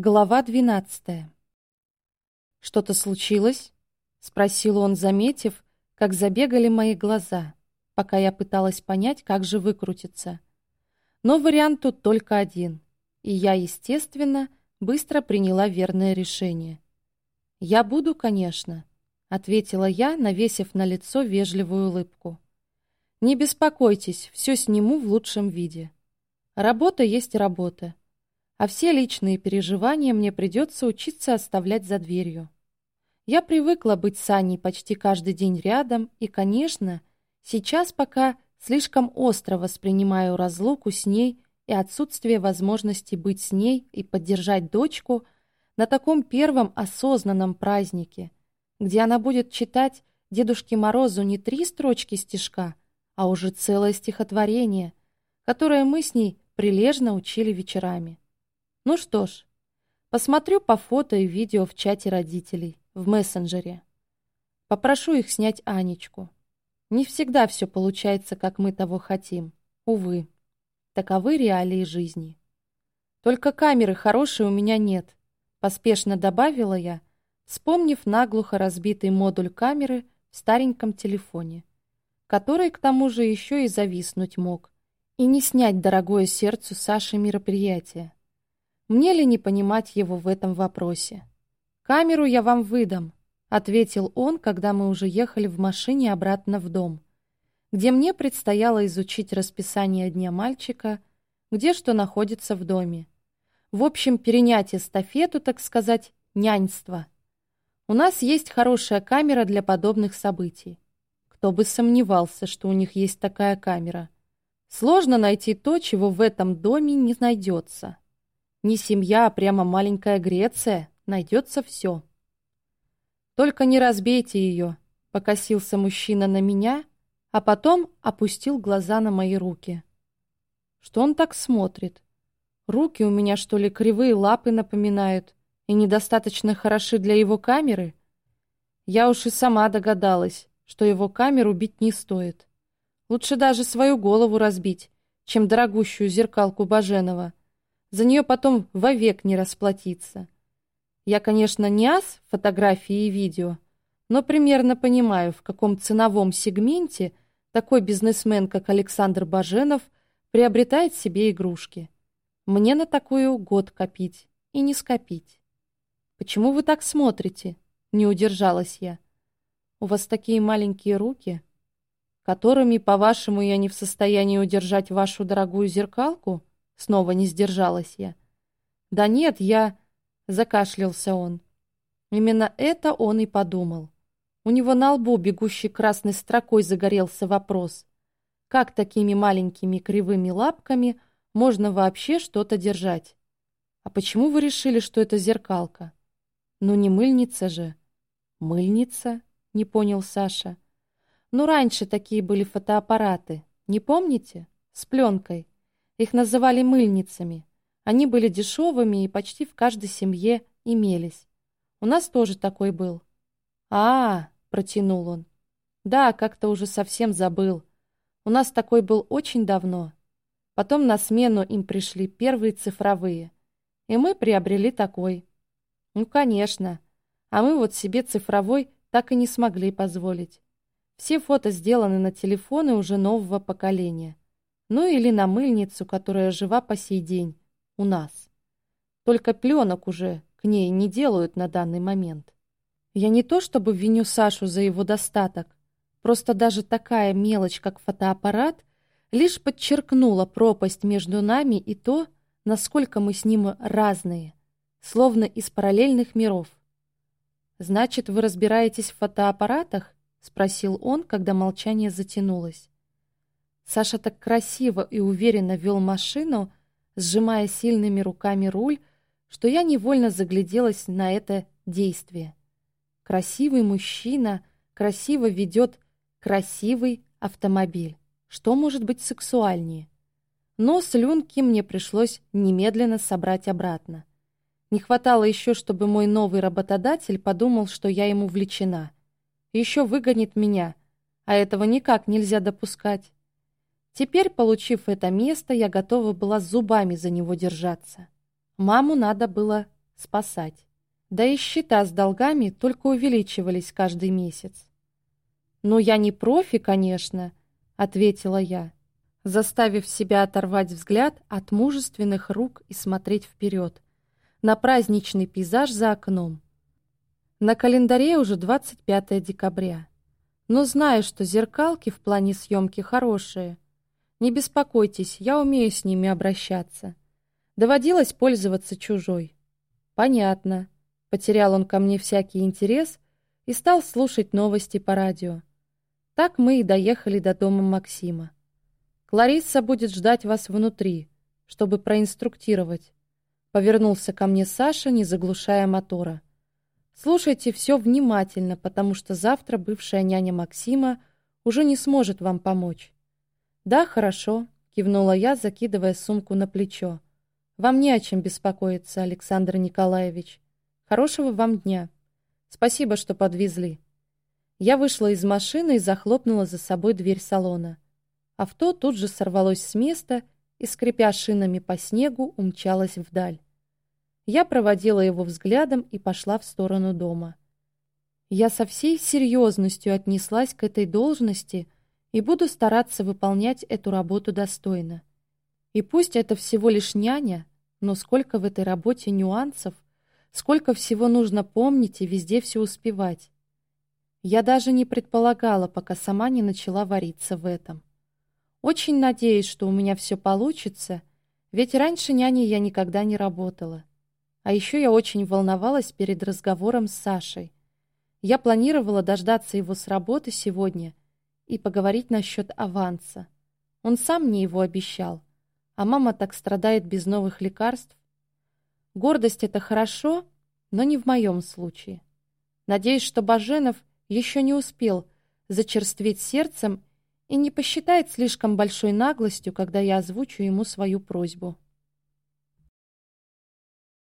Глава двенадцатая. «Что-то случилось?» — спросил он, заметив, как забегали мои глаза, пока я пыталась понять, как же выкрутиться. Но вариант тут только один, и я, естественно, быстро приняла верное решение. «Я буду, конечно», — ответила я, навесив на лицо вежливую улыбку. «Не беспокойтесь, все сниму в лучшем виде. Работа есть работа а все личные переживания мне придется учиться оставлять за дверью. Я привыкла быть с Аней почти каждый день рядом, и, конечно, сейчас пока слишком остро воспринимаю разлуку с ней и отсутствие возможности быть с ней и поддержать дочку на таком первом осознанном празднике, где она будет читать Дедушке Морозу не три строчки стишка, а уже целое стихотворение, которое мы с ней прилежно учили вечерами. Ну что ж, посмотрю по фото и видео в чате родителей, в мессенджере. Попрошу их снять Анечку. Не всегда все получается, как мы того хотим. Увы, таковы реалии жизни. Только камеры хорошей у меня нет, поспешно добавила я, вспомнив наглухо разбитый модуль камеры в стареньком телефоне, который к тому же еще и зависнуть мог, и не снять дорогое сердцу Саши мероприятие. Мне ли не понимать его в этом вопросе? «Камеру я вам выдам», — ответил он, когда мы уже ехали в машине обратно в дом, где мне предстояло изучить расписание дня мальчика, где что находится в доме. В общем, перенять эстафету, так сказать, няньство. У нас есть хорошая камера для подобных событий. Кто бы сомневался, что у них есть такая камера. Сложно найти то, чего в этом доме не найдется. Не семья, а прямо маленькая Греция. Найдется все. Только не разбейте ее, покосился мужчина на меня, а потом опустил глаза на мои руки. Что он так смотрит? Руки у меня, что ли, кривые лапы напоминают и недостаточно хороши для его камеры? Я уж и сама догадалась, что его камеру бить не стоит. Лучше даже свою голову разбить, чем дорогущую зеркалку Баженова. За нее потом вовек не расплатиться. Я, конечно, не ас фотографии и видео, но примерно понимаю, в каком ценовом сегменте такой бизнесмен, как Александр Баженов, приобретает себе игрушки. Мне на такую год копить и не скопить. «Почему вы так смотрите?» — не удержалась я. «У вас такие маленькие руки, которыми, по-вашему, я не в состоянии удержать вашу дорогую зеркалку?» Снова не сдержалась я. «Да нет, я...» — закашлялся он. Именно это он и подумал. У него на лбу, бегущей красной строкой, загорелся вопрос. Как такими маленькими кривыми лапками можно вообще что-то держать? А почему вы решили, что это зеркалка? Ну не мыльница же. Мыльница? Не понял Саша. Ну раньше такие были фотоаппараты. Не помните? С пленкой. Их называли мыльницами. Они были дешевыми и почти в каждой семье имелись. У нас тоже такой был. а, -а, -а протянул он. «Да, как-то уже совсем забыл. У нас такой был очень давно. Потом на смену им пришли первые цифровые. И мы приобрели такой. Ну, конечно. А мы вот себе цифровой так и не смогли позволить. Все фото сделаны на телефоны уже нового поколения ну или на мыльницу, которая жива по сей день у нас. Только пленок уже к ней не делают на данный момент. Я не то чтобы виню Сашу за его достаток, просто даже такая мелочь, как фотоаппарат, лишь подчеркнула пропасть между нами и то, насколько мы с ним разные, словно из параллельных миров. «Значит, вы разбираетесь в фотоаппаратах?» — спросил он, когда молчание затянулось. Саша так красиво и уверенно вел машину, сжимая сильными руками руль, что я невольно загляделась на это действие. Красивый мужчина красиво ведет красивый автомобиль. Что может быть сексуальнее? Но слюнки мне пришлось немедленно собрать обратно. Не хватало еще, чтобы мой новый работодатель подумал, что я ему влечена. Еще выгонит меня, а этого никак нельзя допускать. Теперь, получив это место, я готова была зубами за него держаться. Маму надо было спасать. Да и счета с долгами только увеличивались каждый месяц. «Ну, я не профи, конечно», — ответила я, заставив себя оторвать взгляд от мужественных рук и смотреть вперед, на праздничный пейзаж за окном. На календаре уже 25 декабря. Но знаю, что зеркалки в плане съемки хорошие. Не беспокойтесь, я умею с ними обращаться. Доводилось пользоваться чужой. Понятно. Потерял он ко мне всякий интерес и стал слушать новости по радио. Так мы и доехали до дома Максима. Кларисса будет ждать вас внутри, чтобы проинструктировать. Повернулся ко мне Саша, не заглушая мотора. Слушайте все внимательно, потому что завтра бывшая няня Максима уже не сможет вам помочь. Да, хорошо, кивнула я, закидывая сумку на плечо. Вам не о чем беспокоиться, Александр Николаевич. Хорошего вам дня. Спасибо, что подвезли. Я вышла из машины и захлопнула за собой дверь салона. Авто тут же сорвалось с места и, скрипя шинами по снегу, умчалось вдаль. Я проводила его взглядом и пошла в сторону дома. Я со всей серьезностью отнеслась к этой должности и буду стараться выполнять эту работу достойно. И пусть это всего лишь няня, но сколько в этой работе нюансов — Сколько всего нужно помнить и везде все успевать. Я даже не предполагала, пока сама не начала вариться в этом. Очень надеюсь, что у меня все получится, ведь раньше няней я никогда не работала. А еще я очень волновалась перед разговором с Сашей. Я планировала дождаться его с работы сегодня и поговорить насчет аванса. Он сам мне его обещал, а мама так страдает без новых лекарств, Гордость — это хорошо, но не в моем случае. Надеюсь, что Баженов еще не успел зачерстветь сердцем и не посчитает слишком большой наглостью, когда я озвучу ему свою просьбу.